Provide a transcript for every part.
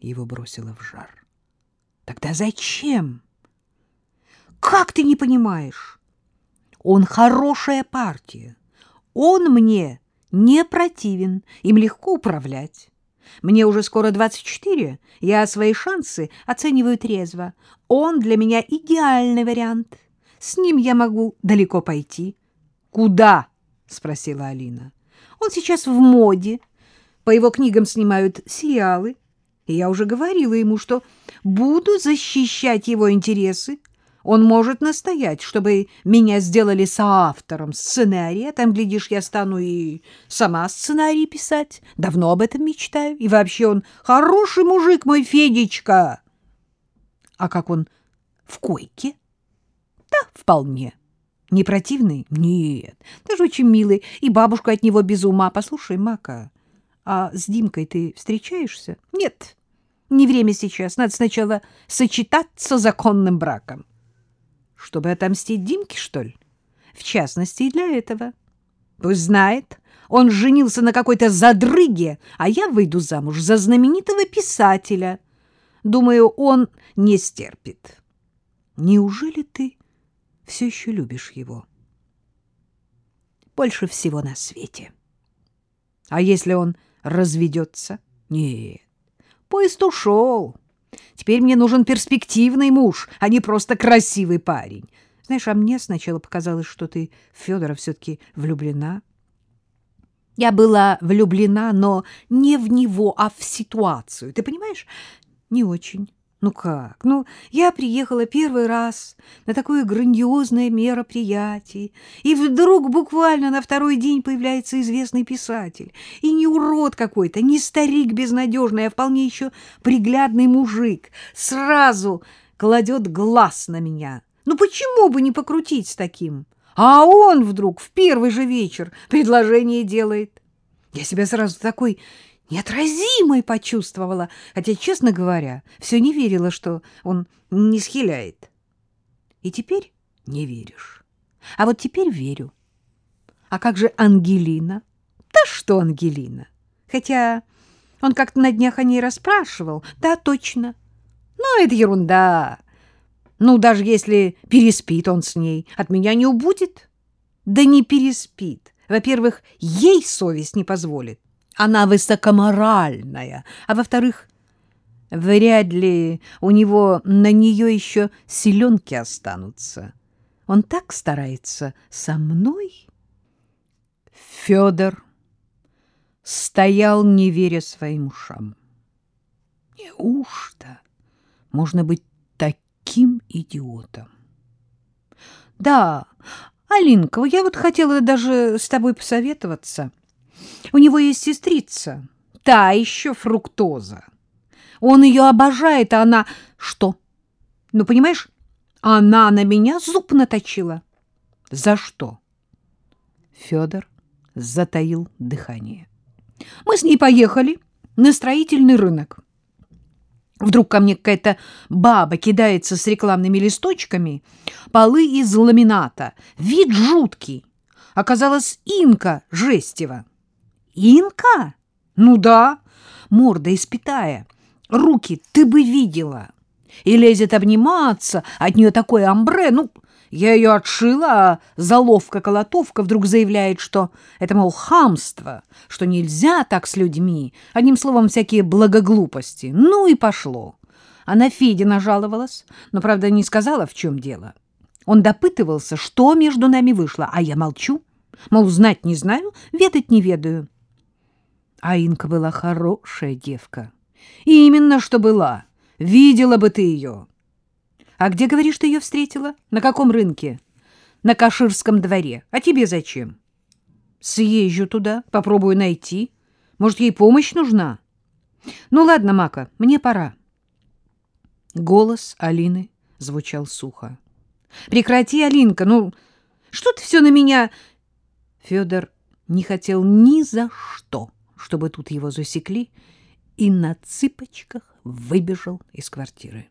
Его бросило в жар. Тогда зачем? Как ты не понимаешь? Он хорошая партия. Он мне не противен, им легко управлять. Мне уже скоро 24, я свои шансы оцениваю трезво. Он для меня идеальный вариант. С ним я могу далеко пойти. — Куда? — спросила Алина. — Он сейчас в моде. По его книгам снимают сериалы. И я уже говорила ему, что буду защищать его интересы. Он может настоять, чтобы меня сделали соавтором сценария. Там, глядишь, я стану и сама сценарий писать. Давно об этом мечтаю. И вообще он хороший мужик, мой Федечка. А как он в койке? Да, вполне. Не противный? Нет, даже очень милый. И бабушка от него без ума. Послушай, Мака, а с Димкой ты встречаешься? Нет, не время сейчас. Надо сначала сочетаться законным браком. Чтобы отомстить Димке, что ли? В частности, и для этого. Пусть знает, он женился на какой-то задрыге, а я выйду замуж за знаменитого писателя. Думаю, он не стерпит. Неужели ты все еще любишь его? Больше всего на свете. А если он разведется? Нет. Поезд ушел. Теперь мне нужен перспективный муж, а не просто красивый парень. Знаешь, а мне сначала показалось, что ты в Федора все-таки влюблена. Я была влюблена, но не в него, а в ситуацию. Ты понимаешь? Не очень. Ну как? Ну, я приехала первый раз на такое грандиозное мероприятие, и вдруг буквально на второй день появляется известный писатель. И не урод какой-то, не старик безнадежный, а вполне еще приглядный мужик. Сразу кладет глаз на меня. Ну почему бы не покрутить с таким? А он вдруг в первый же вечер предложение делает. Я себя сразу такой неотразимой почувствовала, хотя, честно говоря, все не верила, что он не схиляет. И теперь не веришь. А вот теперь верю. А как же Ангелина? Да что Ангелина? Хотя он как-то на днях о ней расспрашивал. Да, точно. Ну, это ерунда. Ну, даже если переспит он с ней, от меня не убудет. Да не переспит. Во-первых, ей совесть не позволит она высокоморальная, а во-вторых, вряд ли у него на нее еще селенки останутся. Он так старается со мной. Федор стоял, не веря своим ушам. Неужто можно быть таким идиотом? Да, Алинка, я вот хотела даже с тобой посоветоваться. У него есть сестрица, та еще фруктоза. Он ее обожает, а она... Что? Ну, понимаешь, она на меня зуб наточила. За что? Федор затаил дыхание. Мы с ней поехали на строительный рынок. Вдруг ко мне какая-то баба кидается с рекламными листочками, полы из ламината, вид жуткий. Оказалась Инка Жестева. Инка? Ну да, морда испитая. Руки ты бы видела. И лезет обниматься, от нее такое амбре. Ну, я ее отшила, а заловка-колотовка вдруг заявляет, что это, мол, хамство, что нельзя так с людьми. Одним словом, всякие благоглупости. Ну и пошло. А на Феде нажаловалась, но, правда, не сказала, в чем дело. Он допытывался, что между нами вышло, а я молчу. Мол, знать не знаю, ведать не ведаю. А Инка была хорошая девка. И именно что была. Видела бы ты ее. А где, говоришь, ты ее встретила? На каком рынке? На Каширском дворе. А тебе зачем? Съезжу туда, попробую найти. Может, ей помощь нужна? Ну, ладно, Мака, мне пора. Голос Алины звучал сухо. Прекрати, Алинка, ну, что ты все на меня... Федор не хотел ни за что чтобы тут его засекли, и на цыпочках выбежал из квартиры.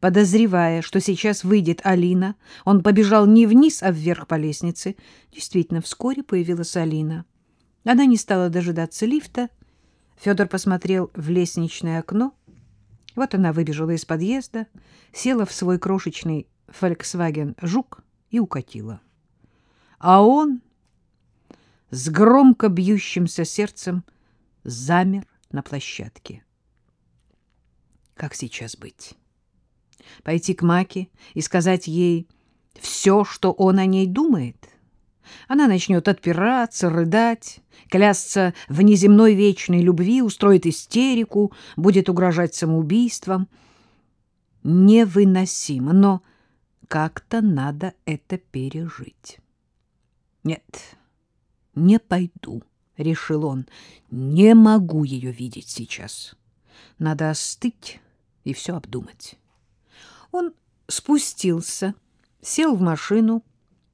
Подозревая, что сейчас выйдет Алина, он побежал не вниз, а вверх по лестнице. Действительно, вскоре появилась Алина. Она не стала дожидаться лифта. Федор посмотрел в лестничное окно. Вот она выбежала из подъезда, села в свой крошечный Volkswagen «Жук» и укатила. А он с громко бьющимся сердцем замер на площадке. Как сейчас быть? Пойти к Маке и сказать ей все, что он о ней думает? Она начнет отпираться, рыдать, клясться в неземной вечной любви, устроит истерику, будет угрожать самоубийством. Невыносимо, но как-то надо это пережить. Нет, не пойду, — решил он, — не могу ее видеть сейчас. Надо остыть и все обдумать. Он спустился, сел в машину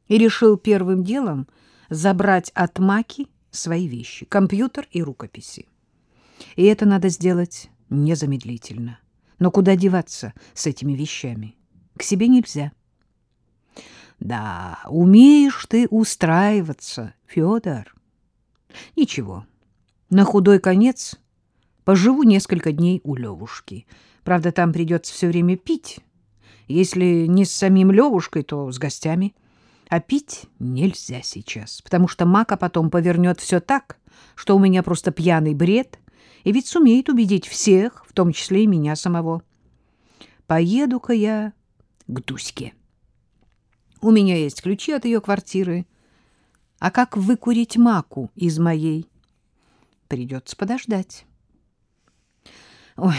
и решил первым делом забрать от Маки свои вещи, компьютер и рукописи. И это надо сделать незамедлительно. Но куда деваться с этими вещами? К себе нельзя. Да, умеешь ты устраиваться, Федор. Ничего, на худой конец поживу несколько дней у Левушки. Правда, там придется все время пить. Если не с самим Левушкой, то с гостями. А пить нельзя сейчас, потому что Мака потом повернет все так, что у меня просто пьяный бред, и ведь сумеет убедить всех, в том числе и меня самого. Поеду-ка я к Дуське. У меня есть ключи от ее квартиры. А как выкурить маку из моей? Придется подождать. Ой,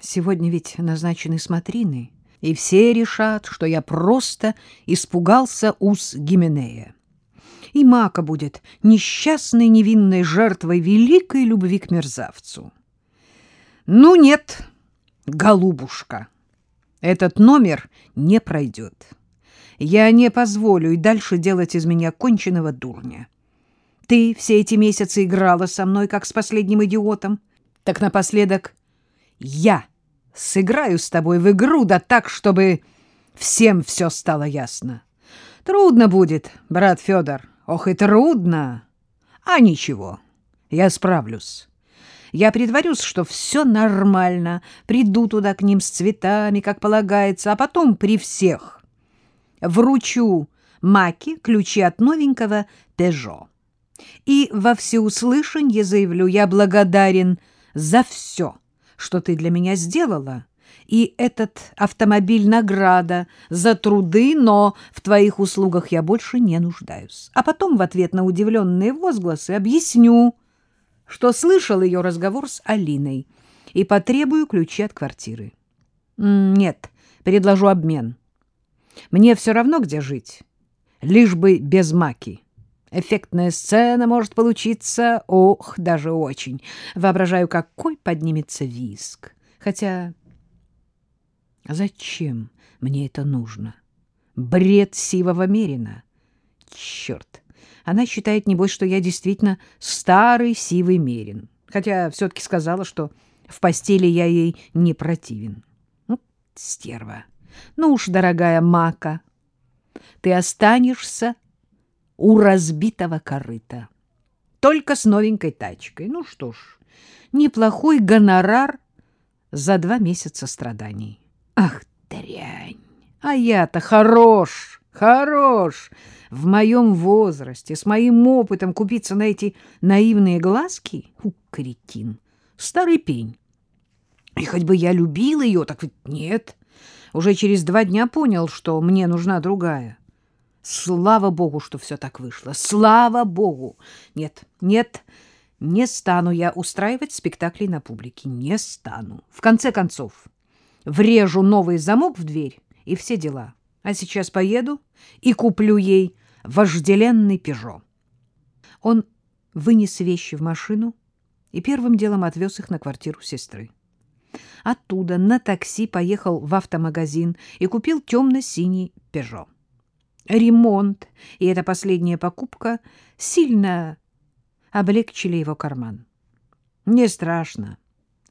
сегодня ведь назначены смотрины, и все решат, что я просто испугался ус Гименея. И мака будет несчастной невинной жертвой великой любви к мерзавцу. Ну нет, голубушка, этот номер не пройдет. Я не позволю и дальше делать из меня конченого дурня. Ты все эти месяцы играла со мной, как с последним идиотом. Так напоследок я сыграю с тобой в игру, да так, чтобы всем все стало ясно. Трудно будет, брат Федор. Ох и трудно. А ничего, я справлюсь. Я притворюсь, что все нормально, приду туда к ним с цветами, как полагается, а потом при всех вручу Маке ключи от новенького «Пежо». И во всеуслышанье заявлю, я благодарен за все, что ты для меня сделала, и этот автомобиль — награда за труды, но в твоих услугах я больше не нуждаюсь. А потом в ответ на удивленные возгласы объясню, что слышал ее разговор с Алиной и потребую ключи от квартиры. Нет, предложу обмен. Мне все равно, где жить, лишь бы без маки. Эффектная сцена может получиться, ох, даже очень. Воображаю, какой поднимется виск. Хотя зачем мне это нужно? Бред сивого мерина. Черт! Она считает, небось, что я действительно старый сивый мерин. Хотя все-таки сказала, что в постели я ей не противен. Ну, стерва. Ну уж, дорогая Мака, ты останешься у разбитого корыта. Только с новенькой тачкой. Ну что ж, неплохой гонорар за два месяца страданий. Ах, дрянь! А я-то хорош, хорош! В моем возрасте, с моим опытом купиться на эти наивные глазки? У, кретин! Старый пень! И хоть бы я любил ее, так ведь нет. Уже через два дня понял, что мне нужна другая. Слава богу, что все так вышло. Слава богу! Нет, нет, не стану я устраивать спектакли на публике. Не стану. В конце концов, врежу новый замок в дверь и все дела. А сейчас поеду и куплю ей вожделенный «Пежо». Он вынес вещи в машину и первым делом отвез их на квартиру сестры. Оттуда на такси поехал в автомагазин и купил темно-синий «Пежо». Ремонт и эта последняя покупка сильно облегчили его карман. Не страшно.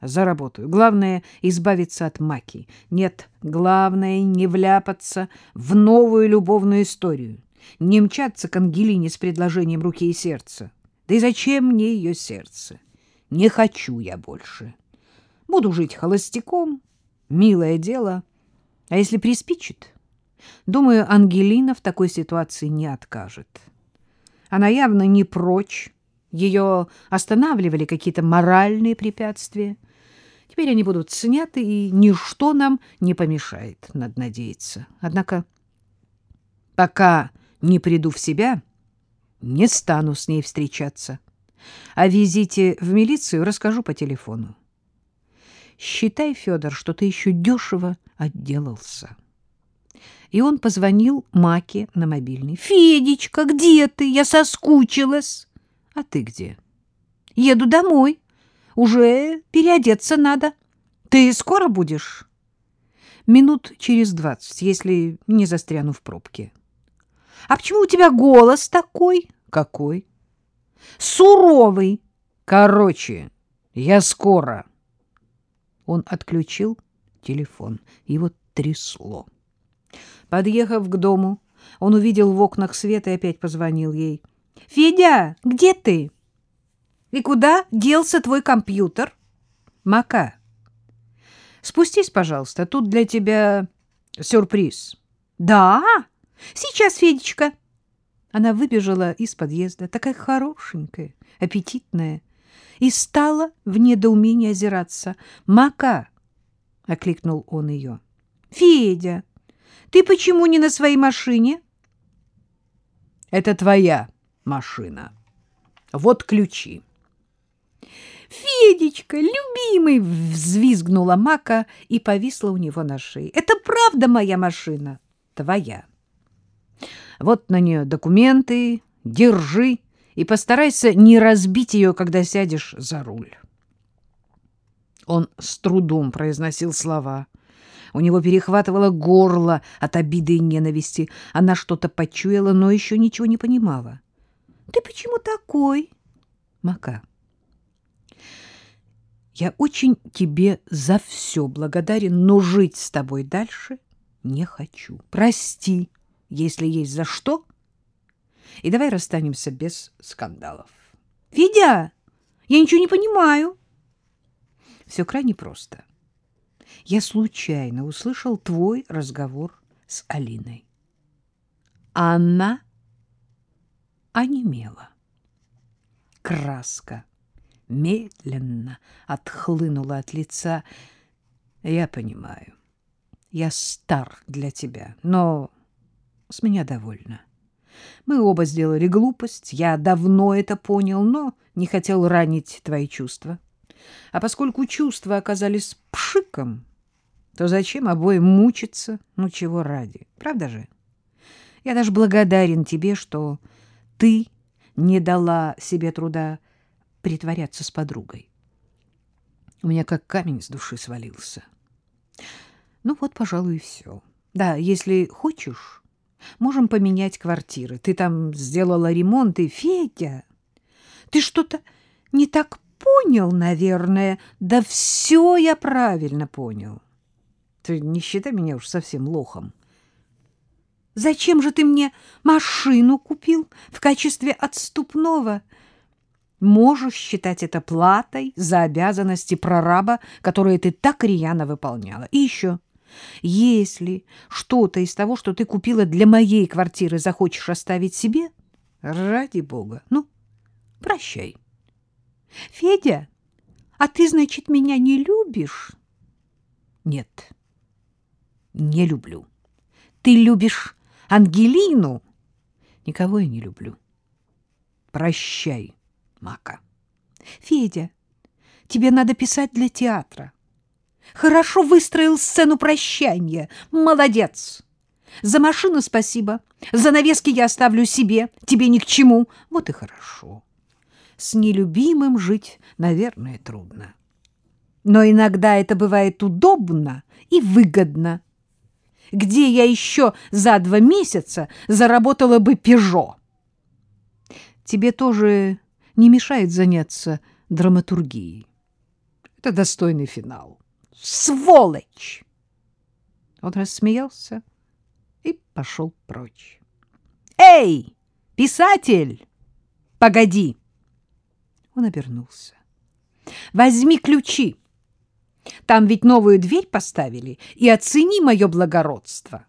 Заработаю. Главное — избавиться от маки. Нет, главное — не вляпаться в новую любовную историю. Не мчаться к Ангелине с предложением руки и сердца. Да и зачем мне ее сердце? Не хочу я больше. Буду жить холостяком, милое дело. А если приспичит, думаю, Ангелина в такой ситуации не откажет. Она явно не прочь. Ее останавливали какие-то моральные препятствия. Теперь они будут сняты, и ничто нам не помешает, надо надеяться. Однако, пока не приду в себя, не стану с ней встречаться. О визите в милицию расскажу по телефону. Считай, Федор, что ты еще дешево отделался. И он позвонил Маке на мобильный. «Федечка, где ты? Я соскучилась». «А ты где?» «Еду домой. Уже переодеться надо. Ты скоро будешь?» «Минут через двадцать, если не застряну в пробке». «А почему у тебя голос такой?» «Какой?» «Суровый». «Короче, я скоро». Он отключил телефон. Его трясло. Подъехав к дому, он увидел в окнах свет и опять позвонил ей. — Федя, где ты? — И куда делся твой компьютер? — Мака. — Спустись, пожалуйста, тут для тебя сюрприз. — Да? Сейчас, Федечка. Она выбежала из подъезда, такая хорошенькая, аппетитная, и стала в недоумении озираться. «Мака!» — окликнул он ее. «Федя, ты почему не на своей машине? Это твоя машина. Вот ключи. Федечка, любимый, взвизгнула Мака и повисла у него на шее. Это правда моя машина? Твоя. Вот на нее документы, держи и постарайся не разбить ее, когда сядешь за руль. Он с трудом произносил слова — у него перехватывало горло от обиды и ненависти. Она что-то почуяла, но еще ничего не понимала. — Ты почему такой? — Мака. — Я очень тебе за все благодарен, но жить с тобой дальше не хочу. Прости, если есть за что. И давай расстанемся без скандалов. — Федя, я ничего не понимаю. Все крайне просто я случайно услышал твой разговор с Алиной. Она онемела. Краска медленно отхлынула от лица. Я понимаю, я стар для тебя, но с меня довольно. Мы оба сделали глупость, я давно это понял, но не хотел ранить твои чувства. А поскольку чувства оказались пшиком, то зачем обоим мучиться? Ну, чего ради? Правда же? Я даже благодарен тебе, что ты не дала себе труда притворяться с подругой. У меня как камень с души свалился. Ну вот, пожалуй, и все. Да, если хочешь, можем поменять квартиры. Ты там сделала ремонт, и Федя, ты что-то не так понял, наверное. Да все я правильно понял. Ты не считай меня уж совсем лохом. Зачем же ты мне машину купил в качестве отступного? Можешь считать это платой за обязанности прораба, которые ты так рьяно выполняла. И еще, если что-то из того, что ты купила для моей квартиры, захочешь оставить себе, ради бога, ну, прощай. Федя, а ты, значит, меня не любишь? Нет не люблю. Ты любишь Ангелину? Никого я не люблю. Прощай, Мака. Федя, тебе надо писать для театра. Хорошо выстроил сцену прощания. Молодец. За машину спасибо. За навески я оставлю себе. Тебе ни к чему. Вот и хорошо. С нелюбимым жить, наверное, трудно. Но иногда это бывает удобно и выгодно где я еще за два месяца заработала бы «Пежо». Тебе тоже не мешает заняться драматургией. Это достойный финал. Сволочь! Он рассмеялся и пошел прочь. «Эй, писатель! Погоди!» Он обернулся. Возьми ключи. Там ведь новую дверь поставили, и оцени мое благородство.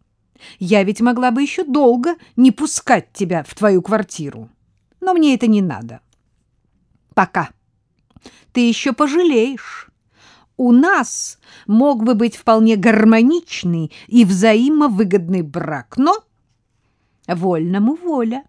Я ведь могла бы еще долго не пускать тебя в твою квартиру. Но мне это не надо. Пока. Ты еще пожалеешь. У нас мог бы быть вполне гармоничный и взаимовыгодный брак, но вольному воля.